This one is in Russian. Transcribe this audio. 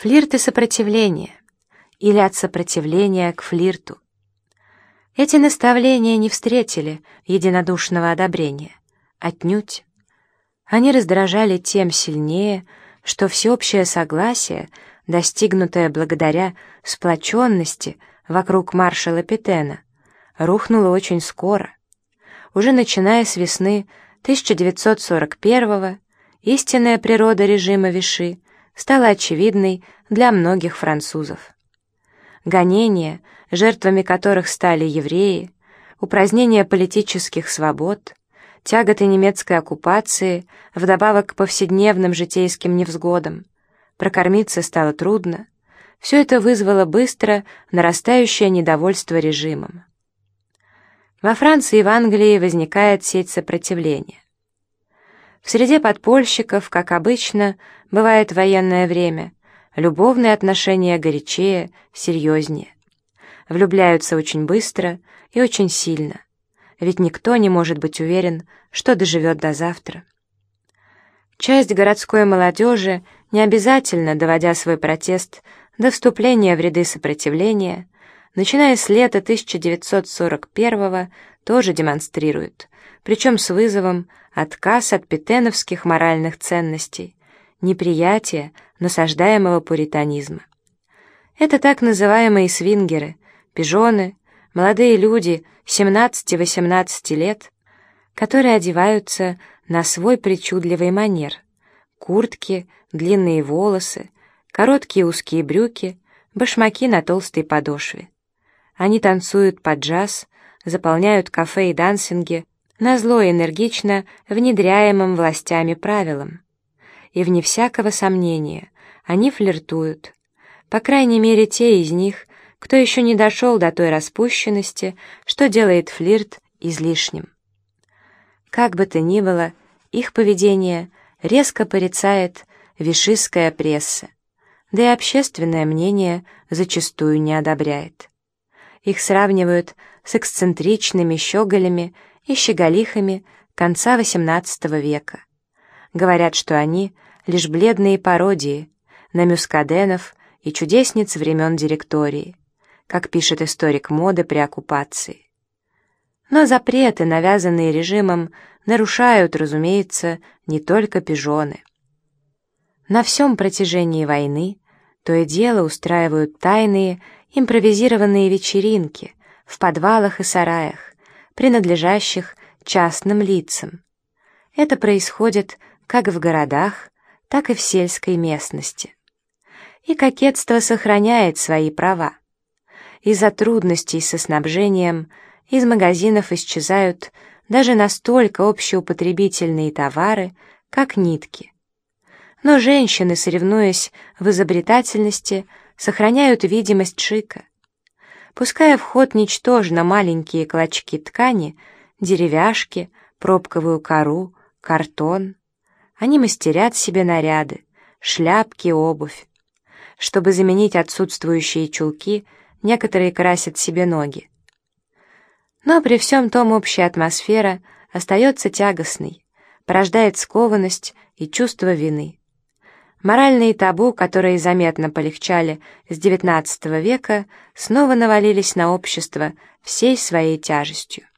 Флирт и сопротивление, или от сопротивления к флирту. Эти наставления не встретили единодушного одобрения. Отнюдь. Они раздражали тем сильнее, что всеобщее согласие, достигнутое благодаря сплоченности вокруг маршала Петена, рухнуло очень скоро. Уже начиная с весны 1941-го истинная природа режима Виши стала очевидной для многих французов. Гонения, жертвами которых стали евреи, упразднение политических свобод, тяготы немецкой оккупации, вдобавок к повседневным житейским невзгодам. Прокормиться стало трудно. Все это вызвало быстро нарастающее недовольство режимом. Во Франции и в Англии возникает сеть сопротивления. В среде подпольщиков, как обычно, бывает военное время, любовные отношения горячее, серьезнее. Влюбляются очень быстро и очень сильно ведь никто не может быть уверен, что доживет до завтра. Часть городской молодежи, не обязательно доводя свой протест до вступления в ряды сопротивления, начиная с лета 1941-го, тоже демонстрирует, причем с вызовом отказ от петеновских моральных ценностей, неприятие насаждаемого пуританизма. Это так называемые свингеры, пижоны, молодые люди 17-18 лет, которые одеваются на свой причудливый манер. Куртки, длинные волосы, короткие узкие брюки, башмаки на толстой подошве. Они танцуют под джаз, заполняют кафе и дансинги, назло энергично внедряемым властями правилам. И вне всякого сомнения, они флиртуют. По крайней мере, те из них, кто еще не дошел до той распущенности, что делает флирт излишним. Как бы то ни было, их поведение резко порицает вишистская пресса, да и общественное мнение зачастую не одобряет. Их сравнивают с эксцентричными щеголями и щеголихами конца XVIII века. Говорят, что они — лишь бледные пародии на мюскаденов и чудесниц времен директории как пишет историк моды при оккупации. Но запреты, навязанные режимом, нарушают, разумеется, не только пижоны. На всем протяжении войны то и дело устраивают тайные импровизированные вечеринки в подвалах и сараях, принадлежащих частным лицам. Это происходит как в городах, так и в сельской местности. И кокетство сохраняет свои права. Из-за трудностей со снабжением из магазинов исчезают даже настолько общеупотребительные товары, как нитки. Но женщины, соревнуясь в изобретательности, сохраняют видимость шика. Пуская в ход ничтожно маленькие клочки ткани, деревяшки, пробковую кору, картон, они мастерят себе наряды, шляпки, обувь. Чтобы заменить отсутствующие чулки — некоторые красят себе ноги. Но при всем том общая атмосфера остается тягостной, порождает скованность и чувство вины. Моральные табу, которые заметно полегчали с XIX века, снова навалились на общество всей своей тяжестью.